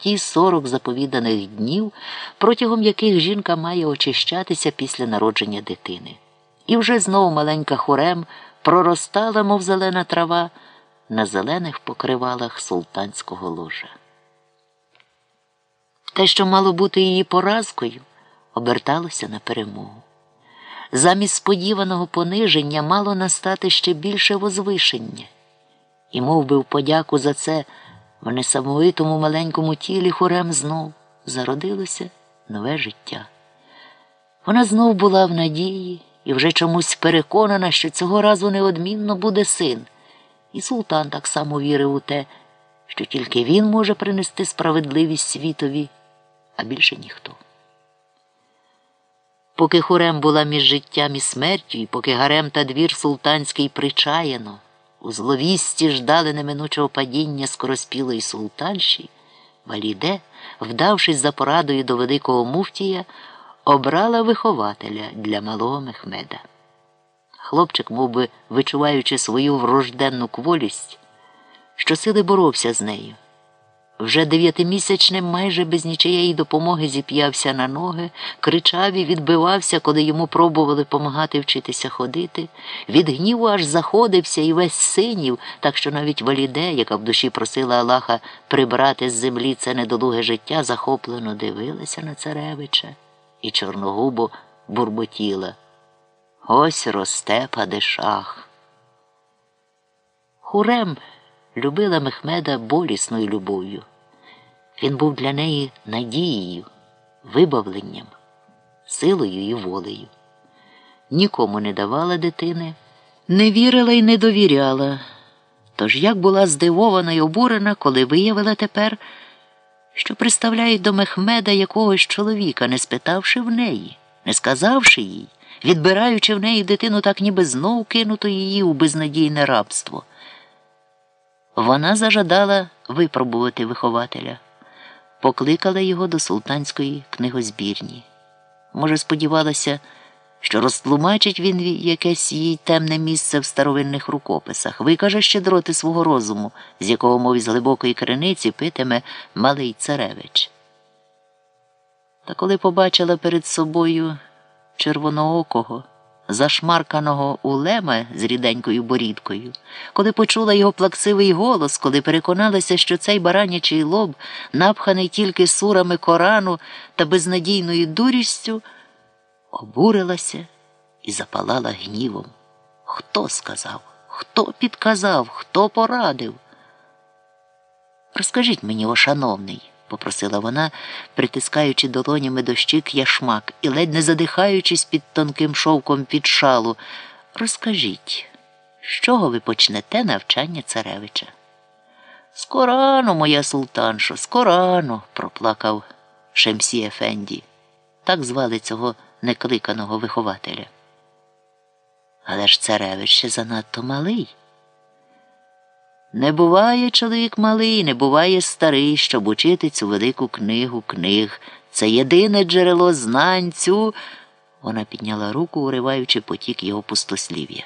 ті сорок заповіданих днів, протягом яких жінка має очищатися після народження дитини. І вже знову маленька хорем проростала, мов зелена трава, на зелених покривалах султанського ложа. Те, що мало бути її поразкою, оберталося на перемогу. Замість сподіваного пониження мало настати ще більше возвишення, і мов би в подяку за це в несамовитому маленькому тілі хорем знов зародилося нове життя. Вона знов була в надії і вже чомусь переконана, що цього разу неодмінно буде син, і султан так само вірив у те, що тільки він може принести справедливість світові, а більше ніхто. Поки хорем була між життям і смертю, і поки гарем та двір султанський причаяно, у зловісті ждали неминучого падіння скороспілої султанші, Валіде, вдавшись за порадою до великого муфтія, обрала вихователя для малого Мехмеда. Хлопчик, мов би, вичуваючи свою врожденну кволість, щосили боровся з нею. Вже дев'ятимісячним майже без нічиєї допомоги зіп'явся на ноги, кричав і відбивався, коли йому пробували помагати вчитися ходити. Від гніву аж заходився і весь синів, так що навіть валіде, яка в душі просила Аллаха прибрати з землі це недолуге життя, захоплено дивилася на царевича і чорногубо бурботіла. Ось росте падишах. Хурем любила Мехмеда болісною любов'ю. Він був для неї надією, вибавленням, силою і волею. Нікому не давала дитини, не вірила і не довіряла. Тож як була здивована й обурена, коли виявила тепер, що приставляють до Мехмеда якогось чоловіка, не спитавши в неї, не сказавши їй, відбираючи в неї дитину, так ніби знов кинуто її у безнадійне рабство. Вона зажадала випробувати вихователя, покликала його до султанської книгозбірні. Може, сподівалася, що розтлумачить він якесь їй темне місце в старовинних рукописах, викаже щедроти свого розуму, з якого, мов із глибокої криниці, питиме малий царевич. Та коли побачила перед собою червоноокого, зашмарканого улема з ріденькою борідкою, коли почула його плаксивий голос, коли переконалася, що цей баранячий лоб, напханий тільки сурами Корану та безнадійною дурістю, обурилася і запалала гнівом. Хто сказав? Хто підказав, хто порадив? Розкажіть мені, о попросила вона, притискаючи долонями до щик яшмак і ледь не задихаючись під тонким шовком під шалу. Розкажіть, з чого ви почнете навчання царевича? З Корану, моя султаншо, з Корану, проплакав Шемсі Ефенді. Так звали цього некликаного вихователя. Але ж царевич ще занадто малий. Не буває чоловік малий, не буває старий, щоб учити цю велику книгу книг. Це єдине джерело знань цю. Вона підняла руку, уриваючи потік його пустослів'я.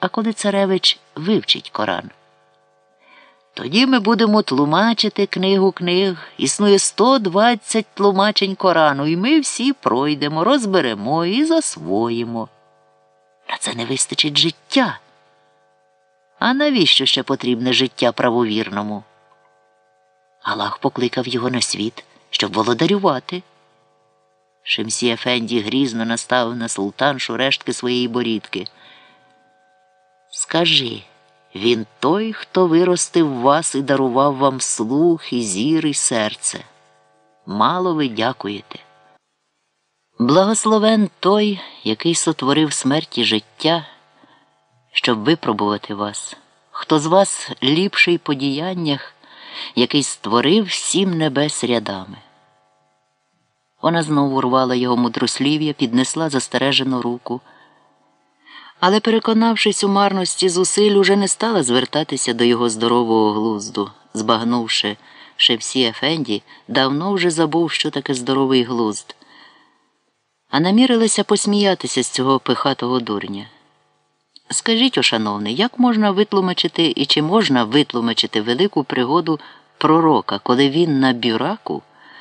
А коли царевич вивчить Коран? Тоді ми будемо тлумачити книгу книг. Існує 120 тлумачень Корану, і ми всі пройдемо, розберемо і засвоїмо. На це не вистачить життя. А навіщо ще потрібне життя правовірному? Аллах покликав його на світ, щоб володарювати. Шемсі Ефенді грізно наставив на султаншу рештки своєї борідки. Скажи, він той, хто виростив вас і дарував вам слух, і зір, і серце. Мало ви дякуєте. Благословен той, який сотворив смерті життя щоб випробувати вас, хто з вас ліпший по діяннях, який створив сім небес рядами. Вона знову урвала його мудрослів'я, піднесла застережену руку. Але, переконавшись у марності зусиль, уже не стала звертатися до його здорового глузду, збагнувши, Шевсі Ефенді давно вже забув, що таке здоровий глузд, а намірилася посміятися з цього пихатого дурня. Скажіть, о, як можна витлумачити і чи можна витлумачити велику пригоду пророка, коли він на бюраку